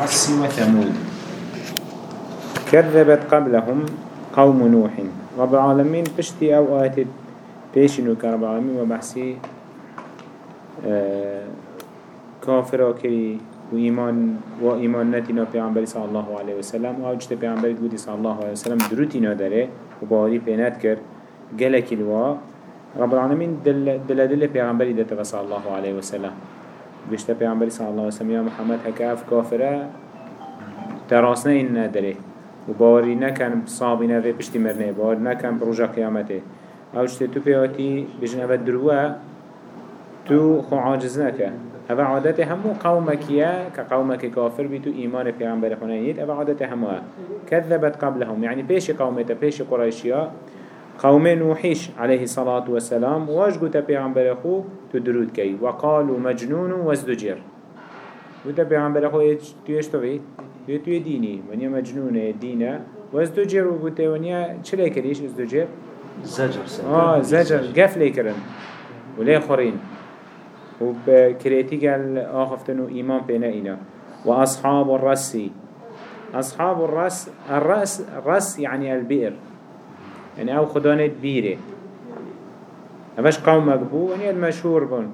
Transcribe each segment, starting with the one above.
الرس وثمود. كذبت قبلهم قوم نوح. رب العالمين بشتي أو آيات بيشنو كرب العالمين وبحسي آه كافر كري وإيمان وإيمان نتنا بيعنبري صلى الله عليه وسلم وأوجت بيعنبري قودي صلى الله عليه وسلم دروتنا داره وباري بينات كر جلك الوا. رب العالمين دل دل دل بيعنبري صلى الله عليه وسلم. بيشت بيعنبري صلى الله عليه وسلم يا محمد هكاف كافره تراسنا إن داره وباري نكن صابنا في بشتي مرنه بار نكن بروجا قيامته أوجت تو بياتي بجن أبد دروا تو خو عاجز نكه هذا عادت همو قومك يا كقومك كافر بيتو إيمان پیغمبر خنينيت هذا عادت همو كذبت قبلهم يعني بيش قومته بيش قريشيا قوم نوحيش عليه الصلاة والسلام واش قلت پیغمبر خو تدرود كي وقالوا مجنون وازدجر قلت پیغمبر خو تيش توي توي ديني ونيا مجنون دينه وازدجر وقلت ونيا چلي كريش ازدجر؟ زجر آه زجر. قفلي كرن وليه خورين وبكريتي قال آخفتنو إيمان بينا إنا وأصحاب الرس أصحاب الرس الرس الرس يعني البئر. يعني أو خدانة بيرة أفش قومك بو ونيا المشهور بون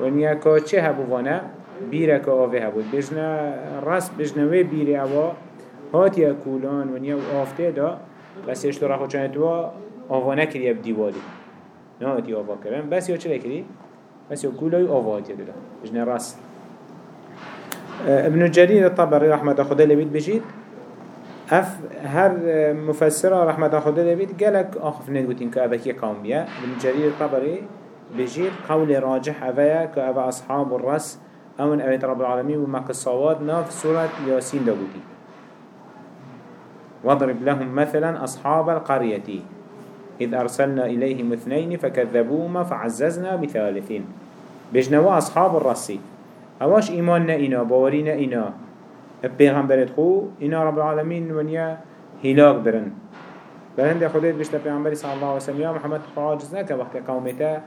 ونيا كوچه هبو وأنا بيرة كأوه هبو بجنا الرس بجنا وي بيرة أوا هات يأكولان ونيا وآفته دا بس يشترا خو چانتوا آوانا كريا بديوالي نهاتي آوا كرن بس يو چلي كري بس يقولوا أوفات يدلا بجنا راس ابن جرير الطبري رحمة خدا لبيت بجيت اف هر مفسره رحمة خدا لبيت قالك آخف نقوتين كأبكي قوم بيا ابن جرير الطبري بجيت قول راجح أبايا كأبا أصحاب الرس أمن أبيت رب العالمين وما قصوات ناف سورة ياسين دقوتي واضرب لهم مثلا أصحاب القرية إذ أرسلنا إليهم اثنين فكذبوهما فعززنا بثالثين بجنوا أصحاب الرسي أواش إيماننا إنا باورينا إنا بيغمبرت خو إنا رب العالمين ونيا هلاك برن. بلند خديت بشتا بيغمبري صلى الله عليه وسلم يا محمد خواجز نكا وقت قومتا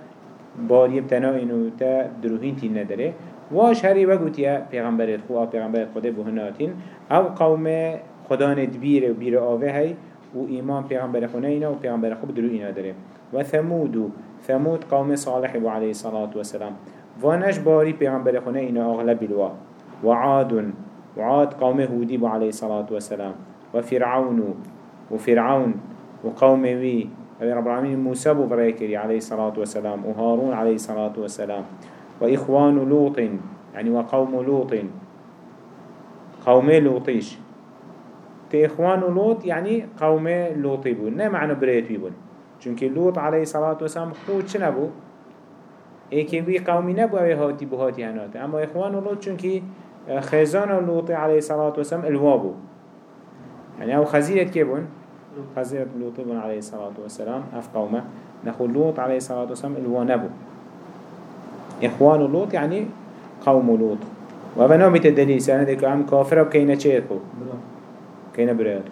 باري بتنا إنو تا دروهين تين ندره واش هري وقت يا بيغمبرت خو أو بيغمبرت خدي بهناتين أو قوم خدا ندبير وبير آوه هاي و إيمان پیغمبر خنينا و پیغمبر خوب درو إنا داره. و ثمود ثمود قوم صالح و عليه الصلاة والسلام. وانش باري پیغمبر خنينا أغلب الوا وعاد وعاد قوم هودي عليه الصلاة والسلام. وفرعون وفرعون وقوم وي رب العالمين موسى بفريكري عليه الصلاة والسلام وهارون عليه الصلاة والسلام وإخوان لوط يعني وقوم لوط. قوم لوطيش تإخوان لوط يعني قوم لوط بون نه معنى بريت بون چونك لوط عليه الصلاة والسلام خود چه نبو ايكي بي قومي نبو اوه هاتي بو هاتي هنات اما إخوان لوط چونك خزان لوط عليه الصلاة والسلام الوابو يعني أو خزيرة كيبون خزيرة لوط. عليه الصلاة والسلام اف قومه نخو لوط عليه الصلاة والسلام الوانبو إخوان لوط يعني قوم لوط. وهذا نوع الدليل سنة ديكو هم كافر وكينا چه كينا بريات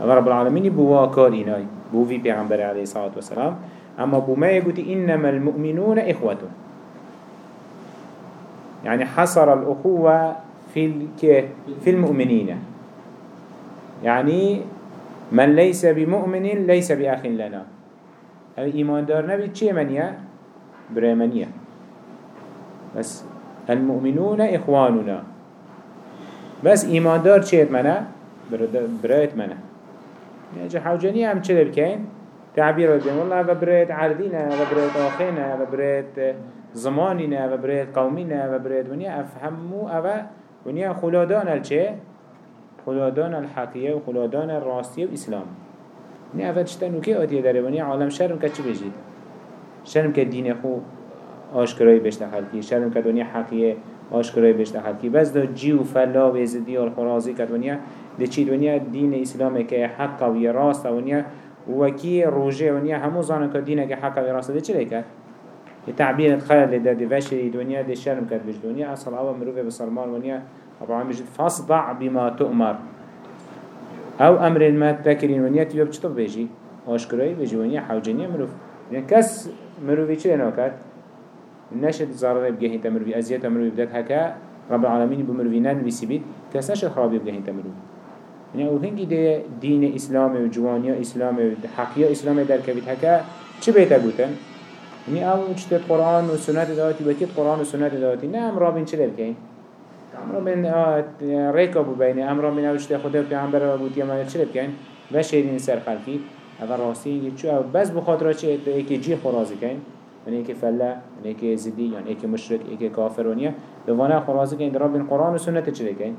اگر رب العالمين بوا كار إناي بو في پیغمبر عليه الصلاة والسلام. اما بو ما يقول إنما المؤمنون إخوة. يعني حصر الأخوة في في المؤمنين. يعني من ليس بمؤمن ليس بأخ لنا. الإيمان دار نبي چه منيا؟ بريمانيا بس المؤمنون إخواننا. بس ایمان دار چیت منه برایت منه يعني جا حوجاني هم چه بكين تعبير بين والله هذا بريت عردينا هذا بريت آخينا هذا بريت زماننا هذا بريت قومنا هذا بريت ونيا أفهمو هذا ونيا خلادان الچه خلادان الحقية وخلادان الراستية وإسلام ونيا هذا تشتنو كي آتيه داره؟ ونيا عالم شرم كتش بجيد شرم كدين خو آشكرای بشت خلقی شرم کدونی حقیه آشکرای بشت حقی بس دا جی و فلا و زدی و خرازی کدونیا ده چی دونیا دین اسلام که حق و راست ونیا وکی روجه ونیا همو زانه که دینه که حق و راست ده چی؟ تعبير خلل ده ده فشري دنيا ده شرم كد بج دنيا أصل أول مروفة بسلمان ونيا أبو عم بجد فاصدع بما تؤمر. أو أمر ما تذكرين ونيا تيوب چطب بيجي؟ آشكري بيجي ونيا حوجنيا مروف. يعني كس مروفي چه نوكت نشد ضرر بجهي تمر بي أزيت تمر بدك هكا رب العالمين بمروفينان بيسيبيت كساش الخرابي بلهن تمروف يعني أو هنگي دي دين إسلامي و جوانيا إسلامي و حقيا إسلامي در كبيت هكا چه قوتن؟ یعنی او چه قرآن و سنت داتی بکید قرآن و سنت داتی نه امرا بین چه لبکین امرا بین ریکا بو بینه امرا بین او چه خود پیغمبر بود یا من چه لبکین و شیرین سر خلقی اول راستی چو او بس بخاطر چه؟ ایکی جی خرازی کن یعنی ایکی فله یعنی ایکی زدی یعنی ایکی مشرک ایکی کافرونیه دوانه خرازی کن درا بین قرآن و سنت چه لبکین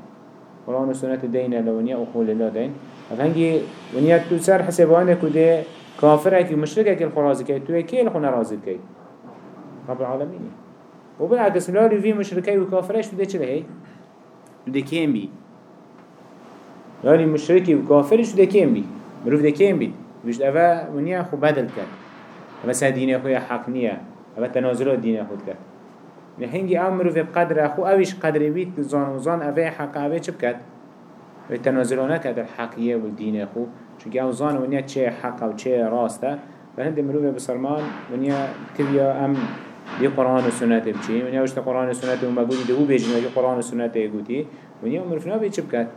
قرآن و سنت دین لونیه و خول الله دین. افهنگی ونیت تو سر حسابانه کده كافر اكي مشرك اكي الخرازي كي تو اكي الخنا رازي كي رب العالمين وبالعكس لالي في مشركي وكافرش بده چه هي بده كيم بي لالي مشركي وكافرش بده كيم بي مروف ده كيم بي بيش افا ونيا خو بدل افا سا دين اخويا حق نيا افا تنازلات دين اخوت كد نهنجي امرو في بقدر اخو اويش قدر بيت زان وزان افا حق افا چه بكد تنازلانه كد الحقية والدين أخو. چونکه أو زان ونیا چه حق و چه راسته و هند مروه بسرمان ونیا تبیا أم دی قرآن و سنت بچی ونیا وشت قرآن و سنت و مگودی دهو بیجن و قرآن و سنت گوتی ونیا مروف نبید چه بکد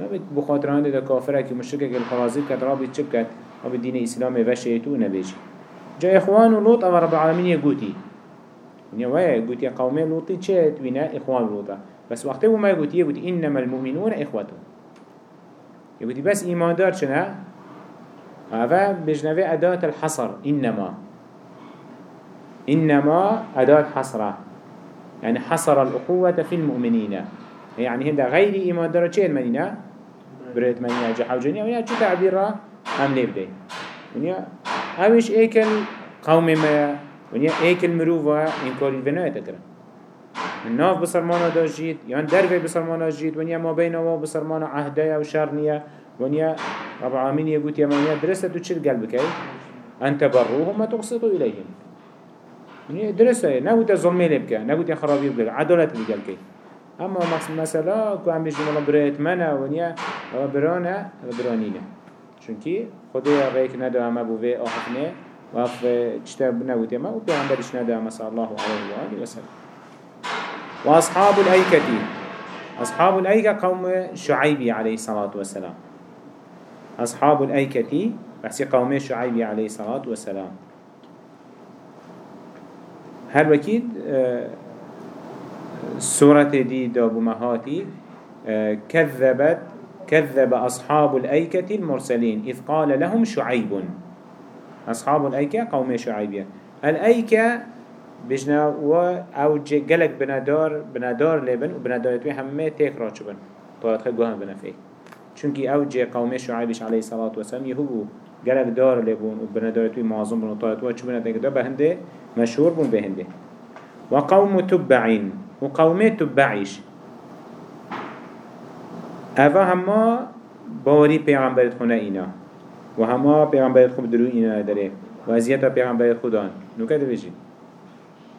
نبید بخاطران ده کافره که مشرکه که الخرازی کد رابید چه بکد رابید دین إسلام و شیطو نبیجی جا إخوان و لوط أو رب العالمین گوتی ونیا وای گوتی قومه لوطی چه؟ توینا إخوان لوطا. بس وقتی ما گوتی گوتی إنما المؤمنون اخوتون يقولي بس إيمان دار شنا هذا بجنبه أداة الحصر إنما. إنما أداة حصرة. يعني حصر الأخوة في المؤمنين. يعني هذا غير إيمان دار شيء المدينة بريت منيا جحا وجنيا ونيا شو تعبيرها هم ليبدي ونيا همش إيكل قوم ما ونيا إيكل مروفا إنكار الفناء تكرا الناف بسرمانا دا جيد يعني درفه بسرمانا جيد ونيا ما بين و بسرمانا عهدية وشرنية ونيا رب العالمين يقول يا مانيا درسة تشيل قلبك أن تبروهم ما تقسطوا إليهم ونيا درسة نقول تظلمي لبك نقول تخرابي بك عدالة بقلبك أما مثلا كو عم بيجي مالا بريت منا ونيا برانا برانينا چونكي خدي ريك ندى أما بوفي آخفنه وف تشتاب نقول ما وبيعنبرش ندى ما صلى الله عليه وآله وسلم وأصحاب الأيكة أصحاب الأيكة قوم شعيبي عليه الصلاة والسلام. أصحاب الأيكة بحث قوم شعيبي عليه الصلاة والسلام. هل وكيد آه، سورة دي دابو مهاتي آه، كذبت كذب أصحاب الأيكة المرسلين إذ قال لهم شعيب. أصحاب الأيكة قوم شعيبية الأيكة بجنا و أو جلك بنادار بنادار لبن و بنادار توی همه تیک را چبن طاعت خد گوهم بنفعه چونکی أو جه قوم شعیبش علیه صلاة و سلام یهو بو جلك دار لبن و بنادار توی معظم بن و طاعت و چبن تیک دا بهنده مشهور بون بهنده و قوم تبعین و قوم تبعیش اوه همه باوری پیغمبرت خونه اینا و همه پیغمبرت خوب درو اینا داره و ازیتا پیغمبرت خودان نو کده بجید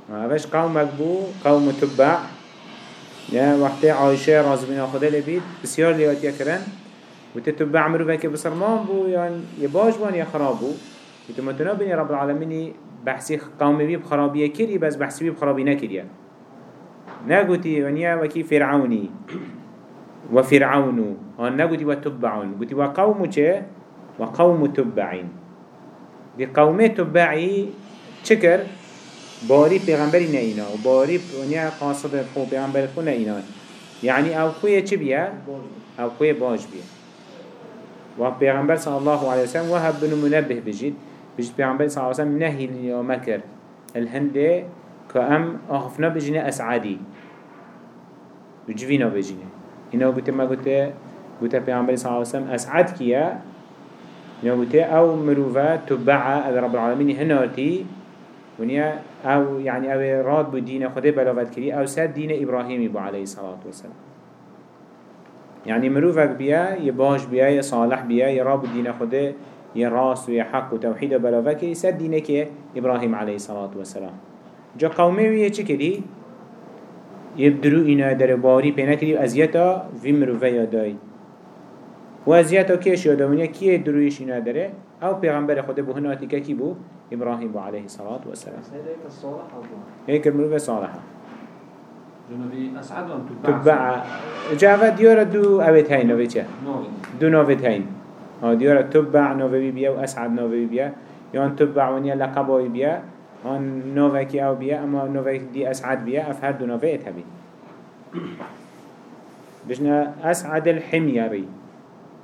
اوش قومك بو قوم تبع يا وقتی عایشه راز بنا خدا لبید بسیار لیات یکرن و تتبع مروفة که بسرمان بو يعني يباش بان یا خراب بو يتمتنا بني رب العالمين بحثي قوم بي بخرابية كري بس بحثي بي بخرابي نكريا نقولي ونيا وكي فرعوني. وفرعون هون نقولي وتبعون. قلتي وقوم چه؟ وقوم تبعين. دي قوم تبعي چكر؟ باری پیغمبری نه اینا. و باری ونیا قاصد خو پیغمبر خو نه اینا. یعنی أو خوی چی بیا؟ أو خوی باش بیا و پیغمبر صلی الله علیه وسلم وهب بن منبه بجید. بجید پیغمبر صلی الله علیه وسلم نهی لیا مکر الهنده که ام آخفنا بجینه اسعادی. بجوینا بجینه. اینا گوته ما گوته گوته پیغمبر صلی الله علیه وسلم اسعد کیا اینا گوته أو مروفه تبعه رب العالمین هناتی ونیا او یعنی او راد بود دین خدا بلاوت کری او سد دین ابراهیمی بو علیه الصلاة والسلام یعنی مروفک بیا یه باش بیا یه صالح بیا یه راد بود دین خدا یه راست و یه حق و توحید و بلاوت سر دینه که ابراهیم علیه الصلاة والسلام جا قومه ویه چی کری؟ یه درو اینا در باری پینا کری ازیتا وی مروفه یادای و ازیتا کیش یادامونیا کیه درویش اینا داره؟ أو پیغمبر خود بو هناتی که کی بو؟ ابراهیم بو علیه الصلاة والسلام. هيك المروفة صالحة تبع جاوا ديارة دو أبيت هين نوفي. چه دو نوفي هين. ها ديارة تبع نوفي بيا وأسعد نوفي بيا يان تبع ونيا لقبوي بيا. هن نوفي كي أو بيا أما نوفي دي أسعد بيا. أفهر دو نوفي اتهبي بجنا أسعد الحميري.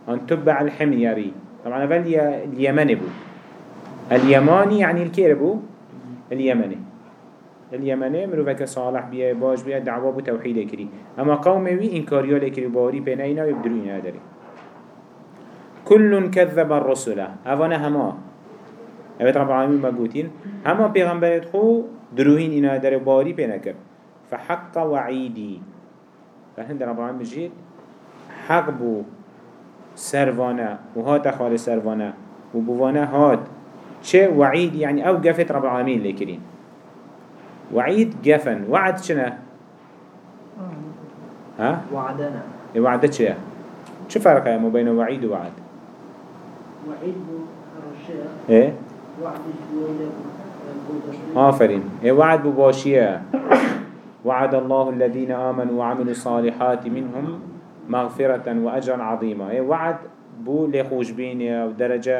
هن تبع الحميري. طبعا فال اليمن بو. اليماني يعني الكيربو اليمني. اليمني مروفك صالح بيه باش بيه دعوة بتوحيد كري اما قومي وي انكاريا لكري باري بينينا ويبدرون هذا كل كذب الرسل. اوانا هما. اوه رب العالمين مقوتين هما پیغمبرت خو دروهين أنا در باري بينكر فحق وعيدي فهند رب العالمين بجيت حق بو. سروانا. وهات خال سروانا. وبوانا هات. چه وعيد يعني أو قفت رب العالمين لكرين وعيد جفن وعد شنا ها؟ وعدنا. وعدت شيء شو فرق يا بين وعيد ووعد وعيد إيه وعد آفرين إيه وعد بباشية وعد الله الذين آمنوا وعملوا الصالحات منهم مغفرة وأجرا عظيما. إيه وعد بو لخوش بيني ودرجة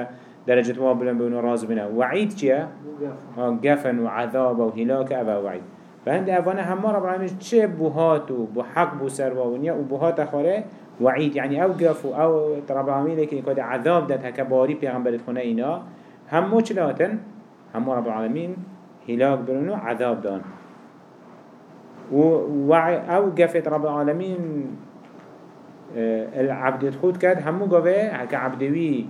درجة ما بلن بينو راز بنا وعيد جيا قفن. وعذاب وهلاك أبا وعيد. فهند أفانا هم رب العالمين چه بوهاتو بحق بو سرواونيا وبوهات خاره وعيد. يعني أو قفو أو رب العالمين لكن كده عذاب دات هكا باري پیغمبرت خونه إنا همو چلاتن هم رب العالمين هلاك برنو عذاب دان. و أو قفت رب العالمين العبد خود كد همو قوه هكا عبدوي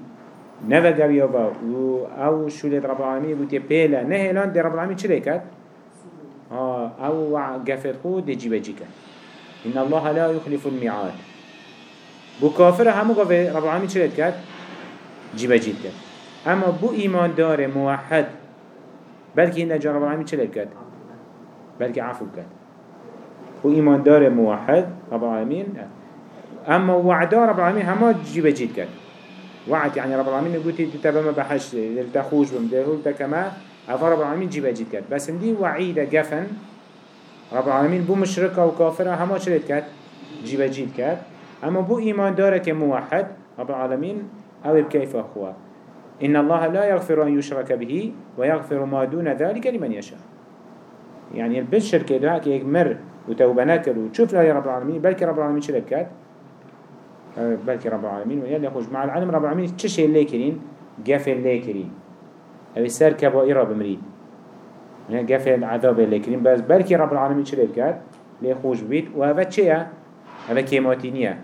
نفا قوي با و أو شولت رب العالمين بوتي بيلا نهلان دي رب العالمين چلي كد آه أو قفت خود دي جيبه جيكا إن الله لا يخلف الميعاد بو كافر همو قوه رب العالمين چلت كد جيبه جيت كد اما بو ايمان دار موحد بلكي إن رب العالمين چلت كد بلكي عفو كد بو ايمان دار موحد رب العالمين اما وعدا رب العالمين هما جيبه جيت كد وعد يعني رب العالمين يقول تتبع ما بحش تخوش بمده كما أفا رب العالمين جيبه جيت كد بس دي وعيدة جفن رب العالمين بو مشركة وكافرة هما شريت كد جيبه جيت كد أما بو إيمان دارك موحد رب العالمين أو بكيف أخوة إن الله لا يغفر أن يشرك به ويغفر ما دون ذلك لمن يشاء يعني البس شركة دعاك يجمر وتوبة نكر وتشوف لا يا رب العالمين بلكي رب العالمين كد بلكي رب العالمين ويلي خوش مع العلم رب العالمين تشي اللي كرين قفل اللي كرين أو سر كبائر بمريد يعني قفل العذاب اللي كرين بس بلكي رب العالمين شري بكات لي خوش بيت وهذا تشيا هذا كيماتينيا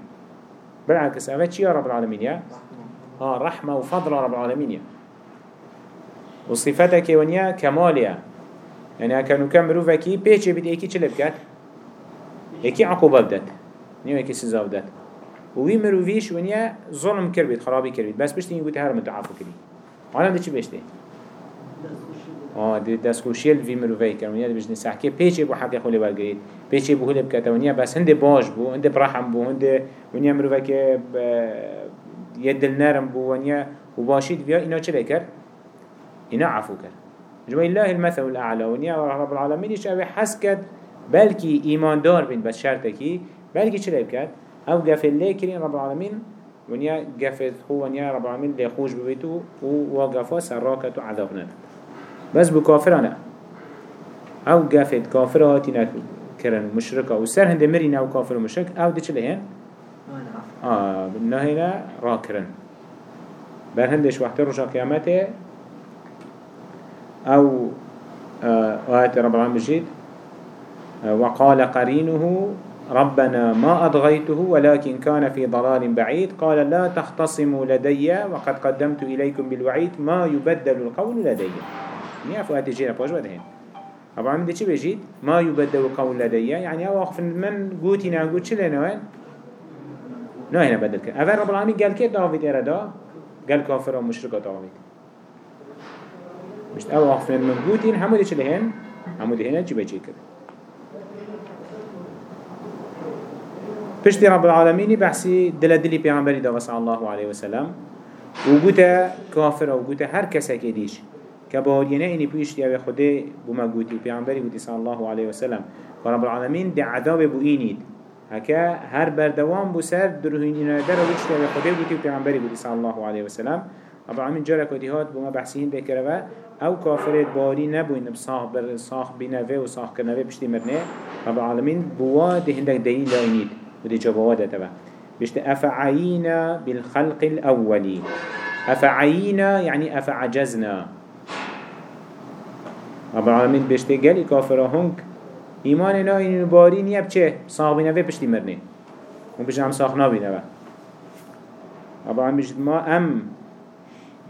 بالعكس هذا تشيا رب العالمين يا ها رحمة وفضل رب العالمين يا وصفتك ونيا كماليا يعني كانوا كم روفكي بيتشي بيت ايكي چلي بكات ايكي عقوبة بدت نيو ايكي سزا بدت وی مروفیش ونیا ظلم کرد خرابی کرد بس بشتی این گوته هر متعافو کردی. حالا ده چی بشتی؟ آه دستگوشیل وی مروفی کرد. ونیا ده بجنی سحکه. پیچه بو حق خولی برگرید. پیچه بو هلی بکتا ونیا بس هنده باش بو هنده برحم بو هنده ونیا مروفی که ید دل نرم بو ونیا و باشید. بیا اینا چه کرد؟ اینا عفو کرد جمع الله المثل الأعلى ونیا رب العالمين إيش أبي حس كد بلكي إيمان دار بين بس شرطكي بلكي چه كد؟ أو قفل لي كرين رب العالمين ونيا قفل هو ونيا رب العالمين لي خوش ببيتو ووقفا سراكة عذابنا بس بكافرنا أو قفل كافر هاتينا كرن مشركة وسر هند مرين أو كافر ومشرك أو دي چلهين آه نهينا راكرن بل هندش وقت رجع قيامته أو آه آيات رب العالمين بجيد آه وقال قرينه ربنا ما أضغيته ولكن كان في ضلال بعيد. قال لا تختصموا لدي وقد قدمت إليكم بالوعيد ما يبدل القول لدي. يعني أفو أتجينا بوش ودهين أبو عمد چه بجيد ما يبدل القول لدي. يعني أو أخف من قوتي نقول چه لنوين نوين بدل كده؟ أفر رب العالمين قال كده داوود إرادا قال كافر ومشركة داوود. مش أو أخف من قوتي. همو دي چه لهين همو هنا چه بجيد كده؟ پشتی رب العالمینی بحثی دل دلی پیامبری دا صلی الله علیه و سلم و گوته کافر و گوته هر کسی که دیش که با اینه اینی پیشتی أو خوده بوما گوتی پیامبری گوتی صلی الله علیه و سلم رب العالمين دي عذاب بو إينيد هكا هر بردوام بو سر دروهين إنا در وچتا بخده بوتي و پیغمبری بودي صلى الله عليه وسلم. رب العالمين جارك وديهات بما بحسين بكروا أو كافرت باري نبوين بصاح بر صاح بنوه و صاح كنوه بشتي مرنه. رب العالمين بوا دي هندك دليل لاينيد ودي جوابات تبا بشت أفعينا بالخلق الأولي أفعينا يعني أفعجزنا. رب العالمين بشت قال كافر هنك. إيماننا إن باري نيا بچه؟ صاح بنوه بشتي مرنه وبشت هم صاح نبينه رب العالمين بشت ما أم.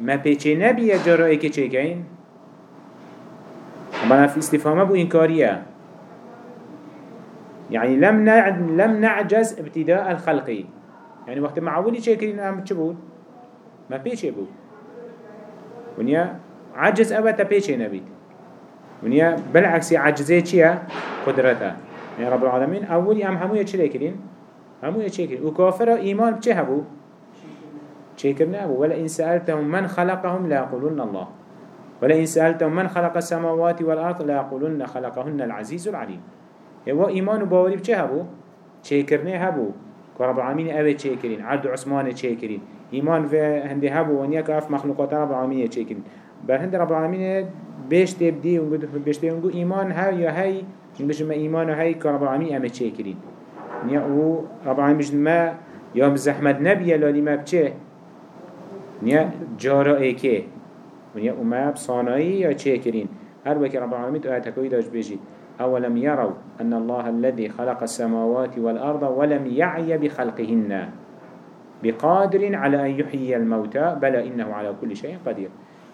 ما بيچه نبيه جرائي که چه کهين أما في استفهامه بو إنكارية. يعني لم لم نعجز ابتداء الخلق. يعني وقت معولي چه كرين أم چه بود؟ ما بيچه بود. ونيا عجز أبدا بيچه نبيت ونيا بالعكس عجزه چيه قدرته. يعني رب العالمين أولي أم همو يچه كرين همو وكافر إيمان بچه هبو؟ شكرنا أبو ولا إن سألتهم من خلقهم لا يقولون الله. ولا إن سألتهم من خلق السماوات والأرض لا يقولون خلقهن العزيز العليم. هو إيمان باوري بچه هبو شكرنا هبو كرب العالمين أبي شكرين عبد عثمان شكرين إيمان في هندي هبو ونيك أف مخلوقات رب العالمين شكرين بل هند رب العالمين بيش تبدي ونقول بيش تبدي إيمان هاي يا هاي بيش ما إيمان هاي كرب العالمين أمي شكرين نيا رب العالمين بيش ما يوم زحمت نبي لالي ما بچه نیا جارا ایکه ونیا امه بصانایی یا چه کرین هر وكي رب العالمين آيات هكوي داش بيجي أولم يروا أن الله الذي خلق السماوات والأرض ولم يعي بخلقهن بقادر على أن يحيي الموتى؟ بلى إنه على كل شيء قدير.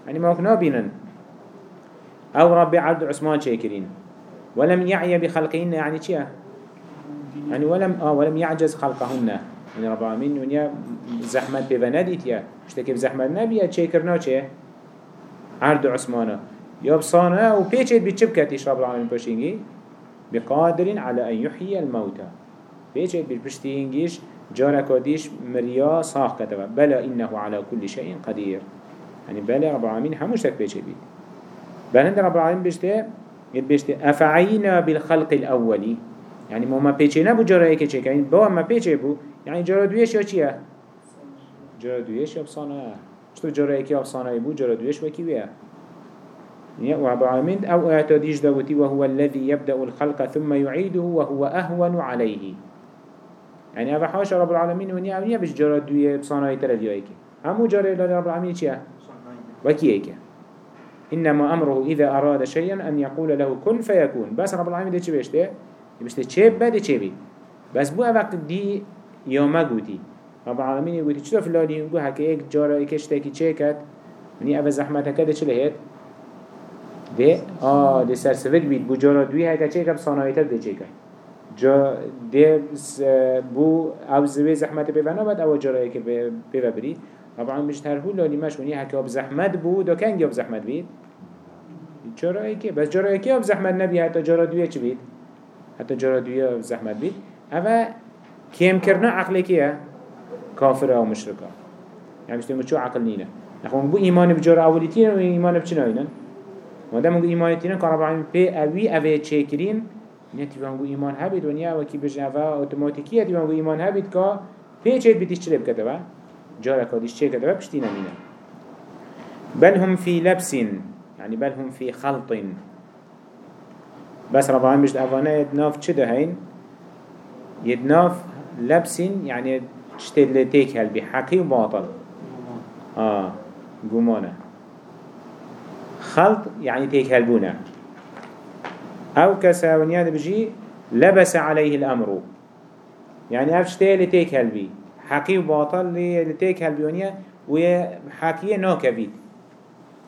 يعني ما كنا بينا أو رب عبد عثمان شاكرين. ولم يعي بخلقهن يعني چيه يعني ولم آه ولم يعجز خلقهن. من رب العالمين ونیا زحمت به ندید یا مشتکی زحمت نبیه چه کرنا چه عرض عثمانه. یا بصانه و پیچید بی چه بکتیش رب العالمین پشینگی بقادر على أن يحيي الموتى. بيجي بالبشتينجيش جاركاديش مريا صاح كتبه. بلا إنه على كل شيء قدير. يعني بلا رب العالمين هموش تك بيجي بيت. بل هند رب العالمين بيجي بيجي أفعينا بالخلق الأولي. يعني ما ما بيجي نبو كي چه كاين بوا ما بيجي بو. يعني جارا دويش يا چيه جارا دويش يا بصانه. شتو جارا كي بصانه بو جارا دويش وكي ويا؟ يعني رب العالمين أو اعتديش دوتي وهو الذي يبدأ الخلق ثم يعيده وهو أهون عليه. يعني أبا حاشا رب العالمين ونيا ونيا بش جارا دوية بصانه ترى ديويك همو جارا رب العالمين چيه وكي أيكي. إنما أمره إذا أراد شيئا أن يقول له كن فيكون. بس رب العالمين ده چه بيشته؟ بيشته چه بده بي؟ بس بو وقت دي يوما قوتي رب العالمين يقولي چطور فلاني؟ يقول هكا ايك جارا ايكش تاكي چه كد مني أبا زحمتك ده آه ده سرسفت بید بو جارا دوی هکا چه کم صانایتا ده چه کم جا ده بو او زوی زحمت ببنا بد او جارایی که ببرید ربعا مش هول لالی مشونی هکا اب زحمت بو دا کنگی اب زحمت بید جارایی که بس جارایی که اب زحمت نبی حتی جارا دوی چه بید حتی جارا دوی اب زحمت بید اما کم کردن عقلی که کافر او مشرکا یعنی مشتیم چو عقل نینه نخون بو ایمان بجار اولیتی و ایمان بچناینن بچناينن مادام نقول إيمان تينا كان رب العالمين بي أوي أوي تشكرين نتي بانقول إيمان هبيت ونيا وكي بجنفا أوتوماتيكية تي بانقول إيمان هبيت كا بي تشيت بتيش تشرب كتبا جارك وديش تشيت كتبا بشتينا مينا. بل هم في لبس يعني بل هم في خلط بس رب العالمين بجد أفانا يدناف چه هين؟ يدناف لبس يعني تشتد لتيك هل بحقي وباطل آه قمانه خلط يعني تيك هلبونه أو كسا ونياد بجي لبس عليه الأمر. يعني أفشتي لتيك هلبي. حقي وباطل لتيك هلبي ونيا وحقية ناكبيت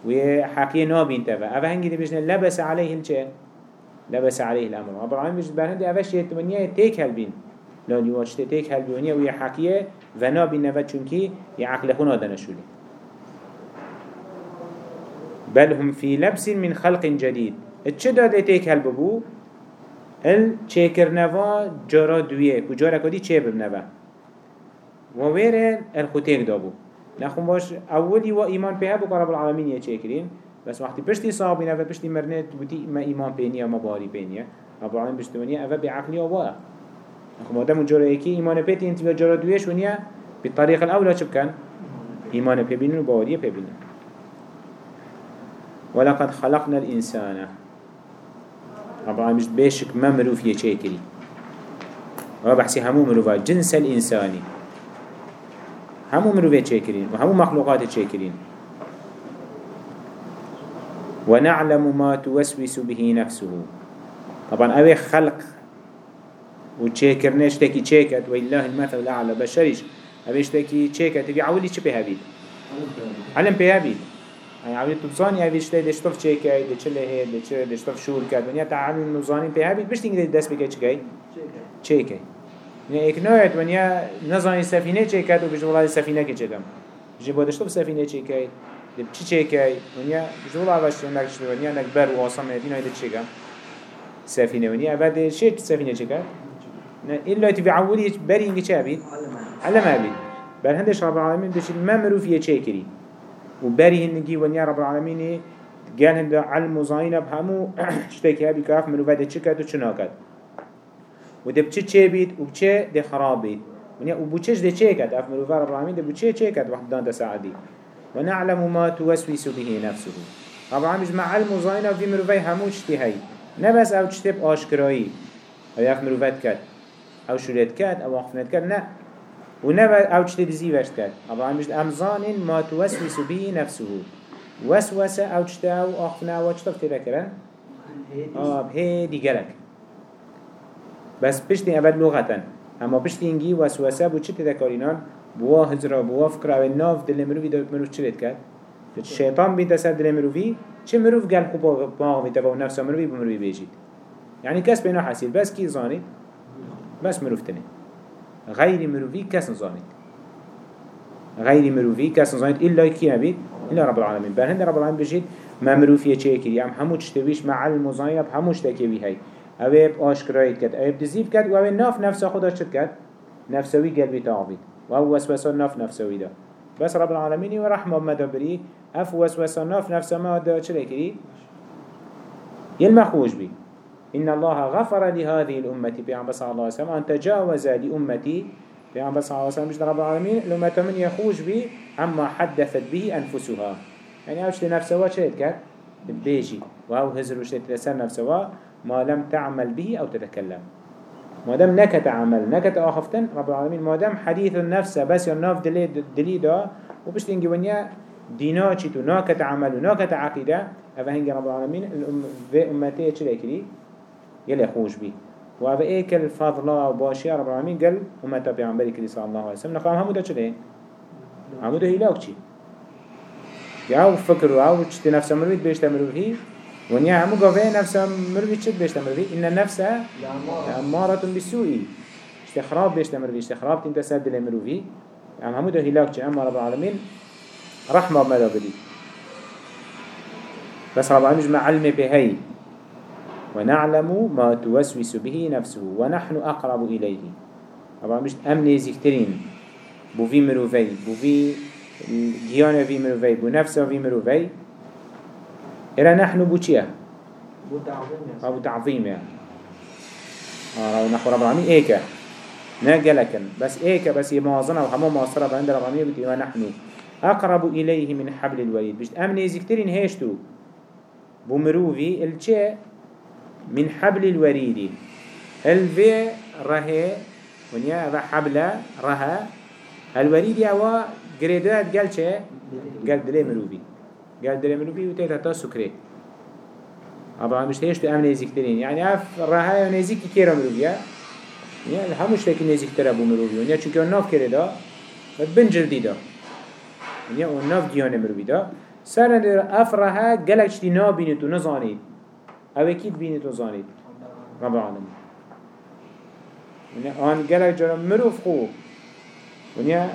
وحقية نابين تفا. أفا هنجي بجنا لبس عليه الشيء لبس عليه الأمر. أبو العالمين بجد برهند أفش يتمنيا تيك هلبين. لأن يواجهت تيك هلبي ونيا ويا حقية ونابين نفا چونكي يعقل خنا دنشولي بل هم في لبس من خلق جديد. اتش داد اتيك هل ببو ال چيكر نوا جارا دويه جارا كدي چه ببنوا وويره الخوتيك دابو نخون باش اولي و ايمان بها بو رب العالمين يا چيكرين بس وقتی پشتی صاحبی نفت پشتی مرنت بودی ما ایمان پینیا ما باری پینیا رب العالمين بجد ونيا أفا بعقلي وواء أخو ما دام جرى يكي إيمان بيتي انت بجرى دويش ونيا بالطريق الأولى شو كان إيمان بيبينون وباورية بيبينون ولقد خلقنا الإنسان. رب العالمين بجد بيشك ما مروف يشيكري وبحسي همو مروفات جنس الإنساني همو مروفات شاكرين وهمو مخلوقات شاكرين ونعلم ما توسوس به نفسه. طبعا اوه خلق. وشاكرناش تاكي شاكت والله المثل الأعلى بشريش. اوش تاكي شاكت تبي عولي چه بها بيد علم بها يعني عولي تبصاني اوش تاكي دشتف شاكت دشله هيد دشتف شور كد ونيا تعلم نظاني بها بيد بش تنجد دست بكي چكي شاكت يعني اكنايت ونيا نظاني سفينة شاكت وبش والله سفينة كي چكم جيبو دشتف سفينة شاكت دب چی چه کی ونیا جول آواش نکش ونیا نک بر و آسام ندینا ایده چه کم سفینه ونیا بعد چه سفینه چه کرد إلا تبي عودي بري إنك شابي على ما بي بل هندش رب العالمين دش ما مروفية شاكري وبري هنجي ونيا رب العالمين قال هند علم وزاينة بهمو اشتكي هابي كاف مروفات تشكت وشناكت وده بچه چه بيت وبچه ده خراب بيت. ونيا وبوچش ده چه كت أف مروفات رب العالمين ده بوچه چه كت وحدان ده ساعدي. ونعلم ما توسوس به نفسه. طبعا مش مع علم وظاهنا في مروفي هموش تهي نبس أو تشتب آشكرائي أو يف مروفات كات أو شريت كات أو وقفنت كات نا ونبا أو تشتب زيوش كات طبعا مش أمزان ما توسوس به نفسه. وسوسة أو تشتب أو أخفنا أو تشتب تذكرا آه بهي دي جلك بس بشتي أبد لغة أما بشتي إنجي وسوسة بو چه تذكرينان بوا هزرا بوا فكر أو ناف دل مروفی داد مروف چه لید کرد؟ شیطان بید سر دل مروفی چه مروف گل خوب باغ بید و نفس مروفی بمروفی بیجید يعني كاس بينا حسيل بس كي زاني بس مروف تاني غير مروفي كاس زاني غير مروفي كاس زاني إلا كي نبيت إلا رب العالمين. بل هند رب العالمين بجيت ما مروفي يتشيكي يعني همو تشتويش مع المزايا بهمو تشتكي بهاي اوه باشكرايت كد اوه بتزيف كد واوه ناف نفسه خدا شد كد نفسوي قلبي تعبيد وهو وسوسة نف نفسه ويدا بس رب العالمين ورحمة ما دبري أف وسوسة نف نفسه ما دا چلي كري يلمخوش بي إن الله غفر لهذه الأمة. بيعم بس الله وسلم أن تجاوز لأمتي. بيعم بس الله وسلم بجد رب العالمين. الأمة من يخوش بي عما حدثت به أنفسها. يعني أوش نفسه وشلت كات بيجي. وهو هزر وشلت لسر نفسه ما لم تعمل به أو تتكلم. ما دام نكت عمل نكت آخفتن رب العالمين ما دام حديث النفس بس يناف دلي دلي دا وبش تنجي ونيا دينا چيتو ناكت عمل وناكت عقيدة أفهنجي رب العالمين الأم في أمتي كري يلي خوش بي. وأفا إيك الفضل وباشي رب العالمين قال أمتا بيعنبري كري صلى الله عليه وسلم. نقام همو دا چلين همو دا هلاك چي يا فكر أو چتي نفس مرويد بيشتا مروي ونيا همو قوه نفسه مروي چد بيشتا مروي إن النفس أمارة بالسوء استخراب بيشتا مروي استخراب تنتا سد لمروي يعني همو ده هلاك چه أما رب العالمين رحمة بمدى بدي بس رب العالمين جمع علم بهي. ونعلم ما توسوس به نفسه ونحن أقرب إليه. رب العالمين أمني زكترين بو في مروفي بو في جيانا في مروفي بو نفسه في مروفي. إلا نحن بو چية؟ بو تعظيم أبو تعظيم يعني آه نحو رب العالمين. إيكا نقلكن بس إيكا بس يمازنا وهمو ماصرة بند رب العالمين بتي ونحن أقرب إليه من حبل الوريد بشت أمني زكترين هيشتو بمروفي الچه من حبل الوريد. الفي رهي ونيا هذا حبل رها الوريد يوا جريدات قال چه قال دلي مروفي قال دلي مروفي وتيتا تا سكري. أبا مش هيش تو أم نزيك ترين يعني أف رها نزيك كيرا مروفيا يعني همش تاكي نزيك ترى بو مروفيا يعني چونك ناف كره دا بنجر دي دا. يعني اون ناف ديانه مروفي دا. سرن أف رها قلق چتي نا بيني تو نزانيد. أو أكيد بيني تو زانيد رب العالمين يعني آن قلق جرى مروف خو يعني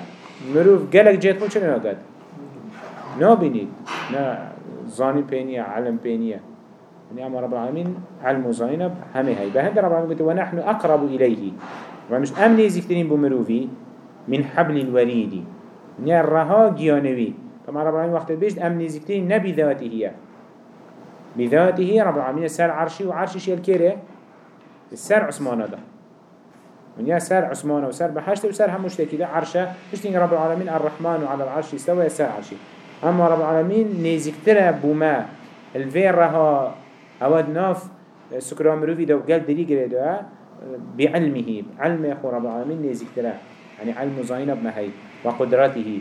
مروف قلق جيت خو چنه ناقد نا بينيد نا زاني بينيا علم بينيا يعني أما رب العالمين علم وزينب همي هاي بهند رب العالمين قلت ونحن أقرب إليه ومش أمني زكترين بمروفي من حبل الوريد يعني الرها جيانوي طبعا رب العالمين وقت بيجد أمني زكترين نبي ذاته هي بذاته رب العالمين سال عرشي وعرشي شيء الكيري السر عثمان ده. ونيا سر عثمان وسر بحشت وسر هم مشتكي ده عرشه. مشتين رب العالمين الرحمن وعلى العرش يستوى سر عرشي. أما رب العالمين نيزكتره بوما الفير رها أود ناف سكران مروفي ده وقال دلي قريده بعلمه. علم يخو رب العالمين نيزكتره يعني علم زينب ما هي. وقدرته.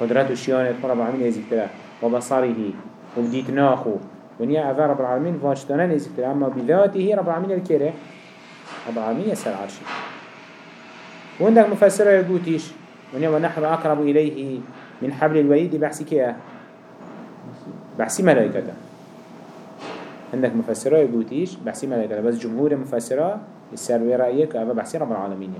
قدرته الشيانة رب العالمين نيزكتره وبصره. وبديتناخو ونيا أفا رب العالمين فاشتنا نيزكتره أما بذاته رب العالمين الكره رب العالمين يسر عرشي وعندك مفسره يقوليش ونيا ونحن أقرب إليه من حبل الوريد بحسي كيه بحسي ملائكته عندك مفسره يقوليش بحسي ملائكته بس جمهور مفسره السر رأيك أبا بحسي رب العالمين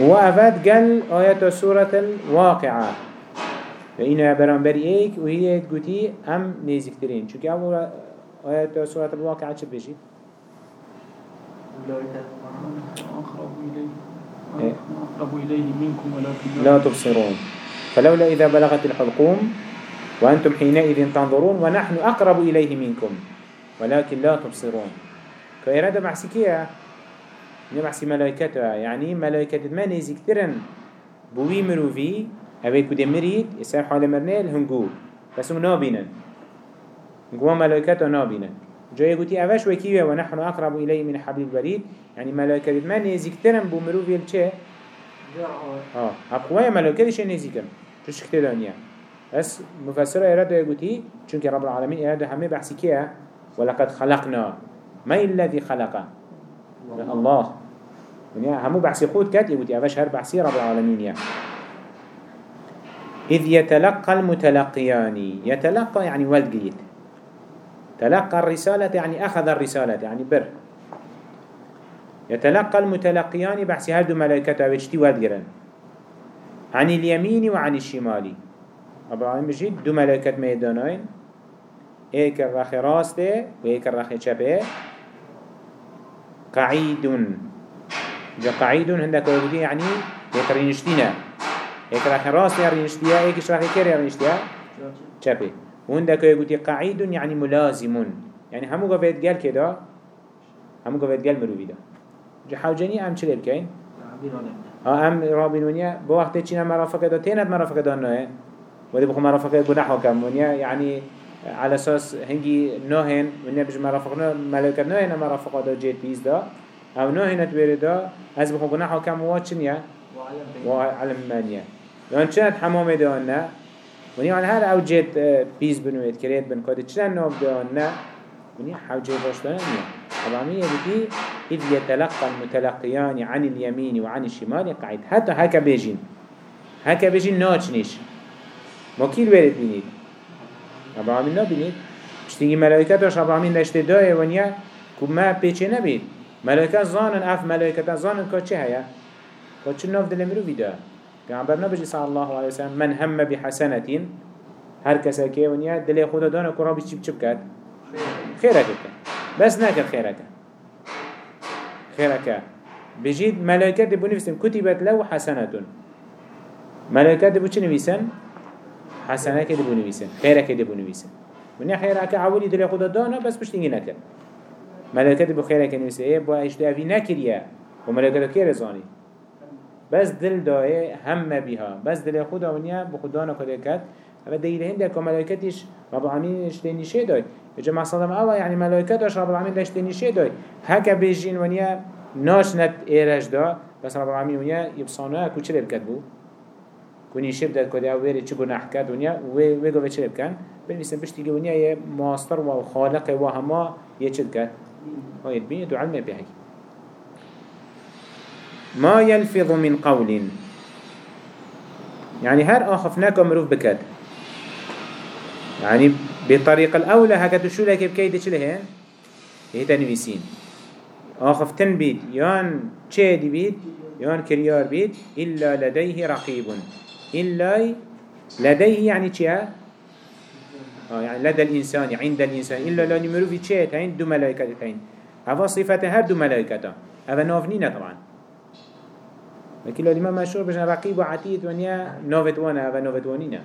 وأفاد قال آيات سورة الواقعة. فإنه برانبري إيك وهي تقولي أم نيزكترين شو كي أول آيات سورة الواقعة شو بيجي؟ أقرب إليه منكم ولكن لا تبصرون. فلولا إذا بلغت الحلقوم وأنتم حينئذ تنظرون ونحن أقرب إليه منكم ولكن لا تبصرون. كإرادة محسكية نبحثي ملائكته يعني ملائكة ما نزي كترن بوي مروفي أبي كده مريد يسار حال مرنيل هنقو بس هم نابينن هنقو ملائكته نابينن جاي قلتي أفاش وكيوه ونحن أقرب إليه من حبل البريد يعني ملائكة ما نزي كترن بو مروفي الچه آه أقوى ملائكة شيء نزي كم تش كتير دنيا بس مفسر إرادة يقولي چونك رب العالمين إرادة همي بحثي كيه ولقد خلقنا. ما الذي خلقه الله. يعني همو بحثي خود كات يقول أفش هر بحثي رب العالمين يعني إذ يتلقى المتلقيان يتلقى يعني جيد تلقى الرسالة يعني أخذ الرسالة يعني بر. يتلقى المتلقيان بحثي هر دو ملائكة ويشتي ولد جرن عن اليمين وعن الشمال. العالمين بجيد دو ملائكة ميدانين. إيك الرخي راسته ويك الرخي شبه قعيد. جا قعيد هندك ويقولي يعني هيك رينشتينا هيك راح راس يا رينشتيا هيك راح كير يا رينشتيا شابي وهندك يقولي قعيد يعني ملازم يعني همو قفيت قال كده همو قفيت قال مروفي ده جا حوجاني ام چلي بكين آه ام رابين ونيا بوقت چينا مرافقه ده تينت مرافقه ده نه ودي بخو مرافقه حكم ونيا يعني على أساس هنگي نوهن ونيا بج مرافقنا ملائكه نوهن مرافقه ده جيت بيز ده أو نوهن تبرده از بخو گناه حكم واتشنيا وعلم مانيا لأن چند حمام دهانه ونیا عن هر أو جيت بيز بنويت كريت بن كود چند نوب دهانه ونیا حوجه باشتانيا طبعا بدي إذ يتلقى المتلقيان عن اليمين وعن الشمال قاعد حتى هكا بيجين. هكا بيجين ناچنش موكيل ورد بينيد رب العالمين نبينيد اشتيجي ملائكتاش لاشته دايه ونيا كما بيچه نبيد ملائكه زانن أف ملائكه زانن که چه هيا؟ که چه ناف دل مروی ده پیغمبر نبجی صلی الله علیه وسلم من هم بحسنتين هر کسی که ونیا دل خدا دانه کرا بیش چپ کرد خیره کرد بس نکرد خیره کرد خیره کرد بجید ملائکه دبو نفسن کتبت له حسنتون. ملائکه دبو چه نویسن؟ حسنه که دبو نویسن خیره که دبو نویسن. ونیا خیره که اولی دل خدا دانه بس پشتینگی نکرد. ملائكة بخيرة كنوسي إيه بو إيش دافي نكريا وملائكة كير زاني بس دل دايه هم بها. بس دل خدا ونيا بخدانا كده كد اما دليل هندك وملائكتش رب العالمين اشتيني شي داي جماعة صدام اوا يعني ملائكتش رب العالمين اشتيني شي داي هكا بيجين ونيا ناش نت ايرش دا. بس رب العالمين ونيا يبصانوها كوچه بكتبو كوني شب داد كده ويري گناح كد ونيا ويگو وچه بكن بنویسن بشتیگه ونیا یه ماستر و خالق و همه یه چه کرد هاي بين دو علم بهاي ما يلفظ من قول. يعني هر آخفناك مروف بكد يعني بطريق الأولى هكا تشو لك بكيد چلهن هي تنويسين آخفتن بيت يان چه دي بيت يان كريار بيت إلا لديه رقيب. إلا لديه يعني چه آه يعني لدى الإنسان عند الإنسان. إلا لا نمرو في چه تين دو ملائكة تين هذا صفة هر دو ملائكة هذا نافنين طبعا. لكن لو ما مشهور بجن رقيب وعتيد ونيا نوفت وأنا هذا نوفت وانينا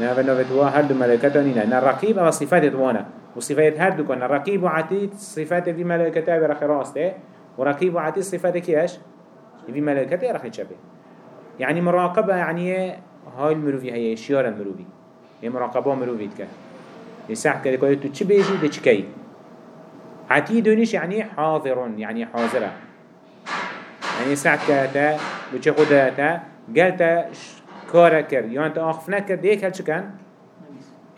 و نوت وا هر دو ملائکت نینا نه رقیب و صفات وأنا و صفات هر دو کن رقیب و عتید صفات في ملائکت ها برخ راسته و رقیب و عتید صفات کیش في ملائکت ها رخ چپه يعني مراقبة يعني هاي المروفي هي شيار المروفي هي مراقبة مروفي تكا يساعد كده كده تو تش بيجي ده تشكي عتيدونيش يعني حاضر يعني حاضرة يعني ساعت كده بچه خدا تا قالت كارا كر يعني انت آخفنا كر ديك هل شكان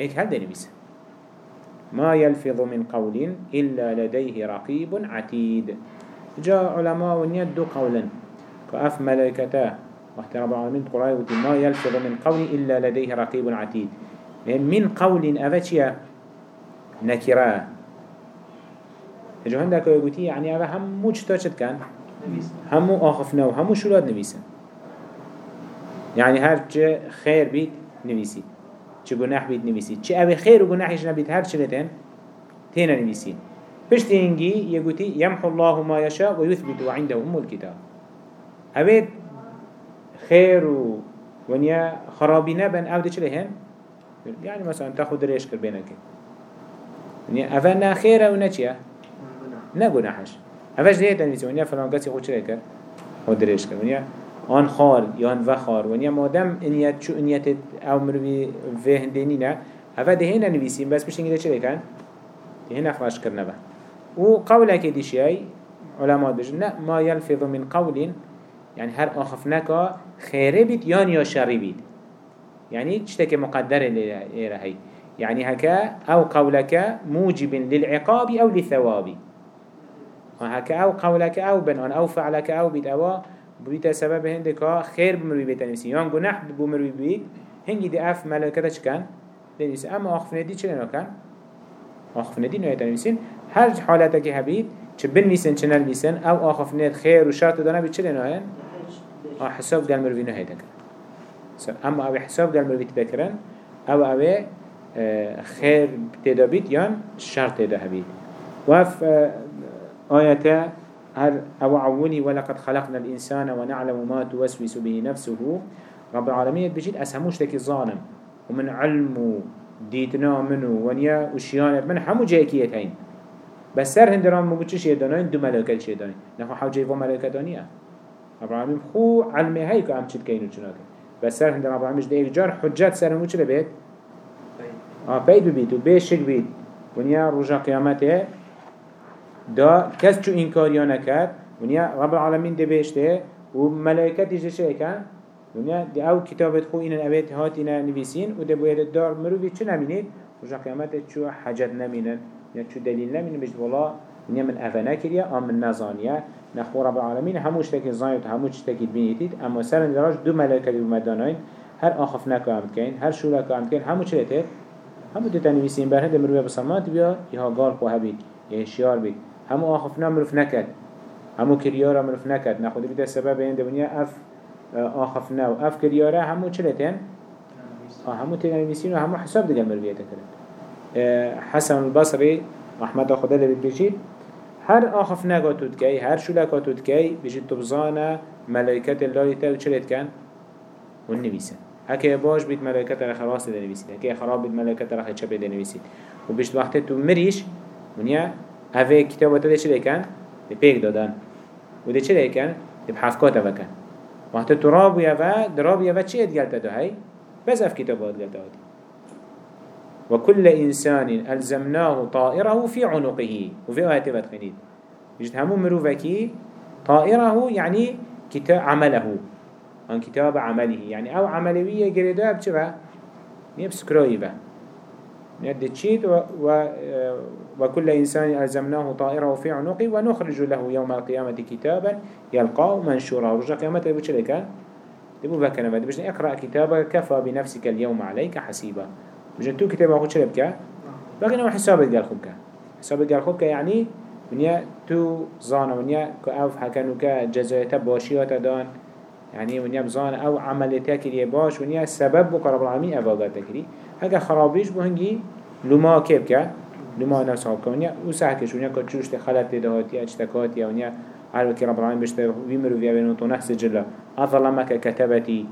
هيك هل دنبيس ما يلفظ من قول إلا لديه رقيب عتيد جاء علماء ونيد دو قولا كأف ملائكته وقت رب العالمين قرآن ما يلفظ من قول إلا لديه رقيب عتيد من قول أفتشيا نكرا جو هندك يقولي يعني أفا هم موش تاشد كان همو آخفنا وهمو شلاد نبيسن يعني هر چه خير بيت نبيسي چه گناح بيت نبيسي چه اوه خير و گناحش نبيت هر چه لتن تينا نبيسي پشت هنگي يقولي يمحو الله ما يشاء ويثبت عنده أم الكتاب. اوه خير و ونيا خرابي نبن أو ده چه لهن يعني مثلا تاخد ريش كر بينك اوه نا خيره و نا چيه اوهش ده تنويسي ونيا فلان کسی خود چه کر خود ريش كر ونيا آن خار یا آن وخار ونیا مادم انیت چو انیت أو مروی به هندینی نه اوه ده هنه نویسیم بس بشین گده چه کن؟ ده هنه خواهش کرنه با و قوله که دیشی علماء بجن نه ما يلفظ من قول يعني هر آخف نکا خیره بید یا یا شری بید يعني تشتك مقدر لهي يعني هكا أو قولك موجب للعقاب أو للثواب هكا أو قولك أو بنان أو فعلك أو بيت أو بيتا سبب هندك خير بمروي بيتا نفسي يان گناح بمروي بيت هنگي دي اف ملائكتا چكن دنيس اما آخفنا دي چلنا كان آخفنا دي نويتا نفسين هر حالتك هبيت چه بنويسن چه نلويسن أو آخفنا خير و شرط دانا بيت چلنا هن آه حساب دل مروي نهيتا كن اما أو حساب دل مروي تذكرن أو أو خير تدا بيت يان شرط تدا هبيت آياته هر أو عوني ولقد خلقنا الإنسان ونعلم ما توسوس به نفسه؟ رب العالمين بجد أسهموش لك الظالم ومن علم ديتنا منه ونيا وشيانة من حمو جايكية هين بس سر هندران مبوچش يدانين دو ملائكة يدانين نحو حو جايفو ملائكة دانيا رب العالمين خو علمي هاي عم چد كينو چناك بس سر هندران رب العالمين ده جار حجات سر مو چل بيت آه بيت ببيت و بيشك بيت ونيا رجا قيامته دا کس چو انکاریا نکرد ونیا رب العالمین ده بهشته و ملائکتی جشه کن ونیا دی او کتابت خو اینن اوید هات اینا نویسین و ده باید دار مروی چو نمینید رجا قیامت چو حجت نمینن یا چو دلیل نمینن بجد والله ونیا من افنا کریا ام من نزانیه. نخو رب العالمین هموش تکی زانیت هموش تکی بینیتید اما سر دراج دو ملائکتی بمداناین هر آخف نکو عمد کن هر شولا که عمد کن همو همو ده تنویسین برهند مروی بسامات بیا یها گار خو هبید یا هشیار بید. همو آخفنا مروف نكد همو كريارا مروف نكد ناخد بيتا سبب این دنیا اف آخفنا. و اف كريارا همو چلتين آه همو تنويسين و همو حساب دقل مروفيتا کرد. حسن البصري رحمة خدا لبيت بيجيد هر آخف نگاتود کی هر شلکاتود کی بجید تبزانه ملائکت الله تا چلت کن؟ و نویسن هکه باش بید ملائکت را خلاص ده نویسید هکه خراب بید ملائکت را چپ ده نویسید و بجید وقت تو مریش ونیا هفه كتابة ده چه كان ده بيك دادن. و ده چه كان ده بحفكات هفه كان وقت تراب يفا دراب يفا چه ادگلت ده هاي بس اف كتابات قلت هادي وكل إنسان ألزمناه طائره في عنقه. وفي آيات بدخنين بجد همو مروفكي طائره يعني كتاب عمله. عن كتاب عمله. يعني أو عملوية قريدها بچبه نيبس كرويبه يد تشيد و, و, وكل إنسان ألزمناه طائره في عنقه ونخرج له يوم القيامة كتابا يلقاه منشورا. ورجع قيامته يبو شلكا يبو بكنا بعد. بجن اقرأ كتابك كفى بنفسك اليوم عليك حسيبا. بجن تو كتابة أخو شلبك بقنا حسابك قال خوبك. حسابك قال خوبك يعني ونيا تو زانا ونيا كأوف حكانوك جزايته باشيات دان يعني ونيا بزان أو عملتك ليه باش ونيا سبب بك رب العالمين أفاقات تكري هكا خرابيش بو هنگي لما كيف كا لما نفس حال كونيا وسحكش ونيا كتشوش تخلت تدهاتي اجتكاتي ونيا عرب كي رب العالمين بشتا ويمرو في أبنو تو نحس جلا أظلمك كتبتي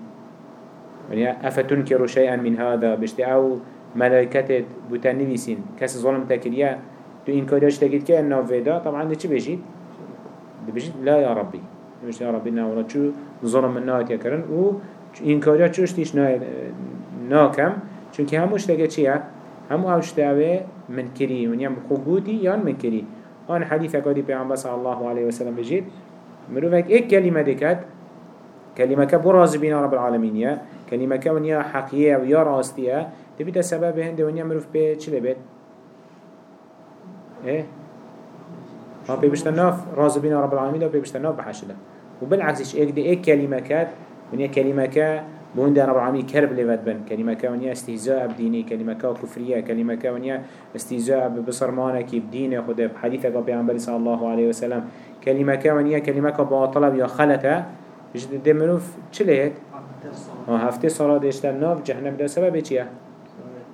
ونیا افتنکر شیئا من هذا بشتی أو ملائكتت بوتا نویسین. کس ظلم تکریه تو کاریاش تکید که ناویدا طبعا ده چی بجید؟ ده بجید لا ربی. بجید یا ربی نه ولا چو ظلم من نهایت یکرن و این کاریا چوش تیش ناکم. چونکه هموش تکه چیه؟ همو اوش تاوه من کری ونیا خوبوتی یا من کری. آن حديث قادي پیغمبر صلى الله عليه وسلم بجید مروفك ایک کلمه دکت كلمة كبراز بين رب العالمين يا كلمة كونيا حقيقية ويا راستية تبيت السبب هند ونيا مروف بيت شلي بيت إيه ها بيبشتناف راز بين رب العالمين ده بيبشتناف بحشده وبالعكس إيش دي إيه كلمة كات ونيا كلمة كا بهند رب العالمين كرب لفت بن كلمة كونيا استهزاء بديني كلمة كا كفرية كلمة كونيا استهزاء ببصرمانك بدينه خده بحديثك بيعنبري صلى الله عليه وسلم كلمة كونيا كلمة كباطلة يا خلته بجد ده مروف چليت؟ ها هفته صلاة داشتن ناف جهنم ده. سبب چيه؟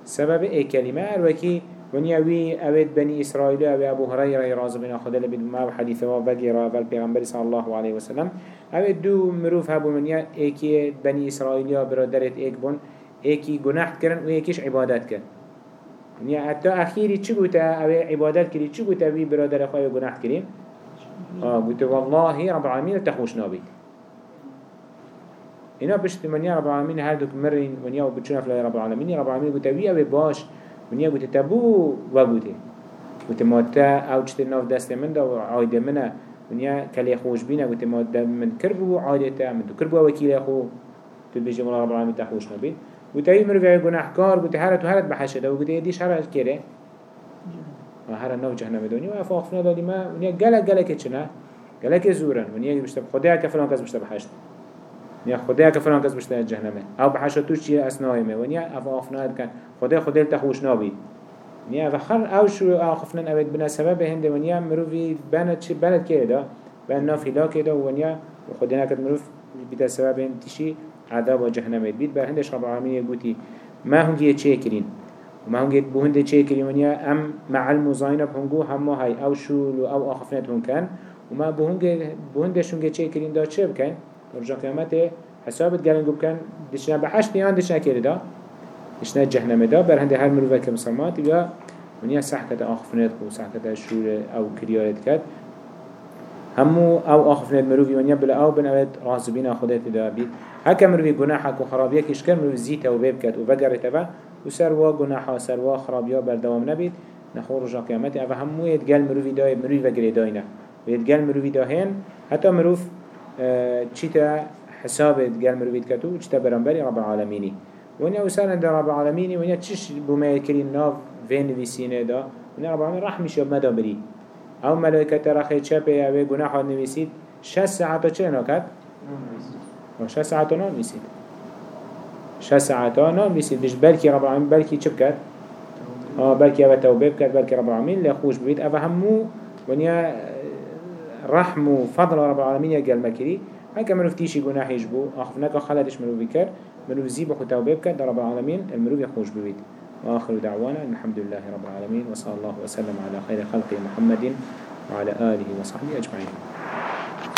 سبب اي كلمة اروكي ونيا وي اوید بني اسرائيل أو ابو هريره راز بن خدا لبد ما حديث ما بقي را بل پیغمبر صلى الله عليه وسلم اوید دو مروف هبو منيا ايكي بني اسرائيل برادرت ايك بون ايكي گناه کرن و ايكيش عبادت کرن ونيا حتى اخيري چي گوتا أو عبادت كري چي گوتا وي برادر خواه گناه کریم آه قلت والله رب العالمين تخوش نابيت هنا بشت منيا رب العالمين هل دوك مرين منيا وبتشوف لا رب العالمين رب العالمين قلت ويا باش منيا قلت تبو وقوته قلت ما تا أو جت الناف دست من ده وعايد منه. منيا كلي خوش بينا قلت ما من كربو عايدته من كربو وكيل اخو تبيجي من رب العالمين تحوش نبي قلت اي مرفع جناحكار قلت هرت وهرت بحشده وقلت يديش هرت كده هر نو جهنم. دوني وافاقنا دادي ما ونيا قلق قلق كتشنا قلق زورا ونيا بشتب خدها كفلان كز بشتب حشت نیا خدای که فلان کس بشته جهنمه أو به حشر توش چیه اسنای می و نیا اف آفناد کن خدای خدای تخوش نابید نیا و خر او شو آخفنن اوید بنا سبب هنده و نیا مروفی بنا چی بلد که دا بنا نافلا که دا و نیا و خدای نکد مروف بیتا سبب هند تشی عذاب و جهنمه بید بر هندش رب العالمین گوتی ما هنگی چه کرین؟ و ما هنگی بو هنده چه کرین و نیا ام مع المزاین بهنگو همه های او شول و او آخفنت هن کن. و ما بو هنده شونگه چه کرین؟ دا چه بکن؟ رجع قيامته حسابت قب كان دشنا بحشت نيان دشنا كيردا دشنا جهنم دا بر هنده هر مروفة كمسلمات يبقى ونيا سحكة آخفنات و سحكة الشور أو كريارت كات همو أو آخفنات مروفي ونيا بلا أو بن أبد رازبين أخدات دا بيت هكا مروفي قناحك وخرابيك إشكال مروفي زيتا وبيب كات وبقرت أبا وسروا قناحا سروا خرابيا بردوام نبيت نخور رجع قيامته أبا همو يتقال مروفي داي مروفي وقري داينا ويتقال مروفي داهين حتى مروف چیتا حسابت گل مروید کتو چیتا برانبری رب العالمینی ونیا وسانا در رب العالمینی ونیا چش بومه کرین ناف وین نویسینه دا. ونیا رب العالمین رحمش یاب مدا بری. أو ملائکت رخی چپه اوه گناح ها نویسید. شش ساعتا چه ناکد؟ شش ساعتا نویسید. شش ساعتا نویسید. بش بلکی رب العالمین بلکی چپ کرد؟ آه بلکی اوه توبه بکرد بلکی رب العالمین لخوش بید اوه همو ونیا رحم و فضل رب العالمين يقال مكري هكا منو فتيشي قناح يجبو أخفناك خلدش منو بكر منو زيب خطاو بيبكر رب العالمين. المنو يخوش ببيت. وآخر دعوانا الحمد لله رب العالمين وصلى الله وسلم على خير خلق محمد وعلى آله وصحبه أجمعين.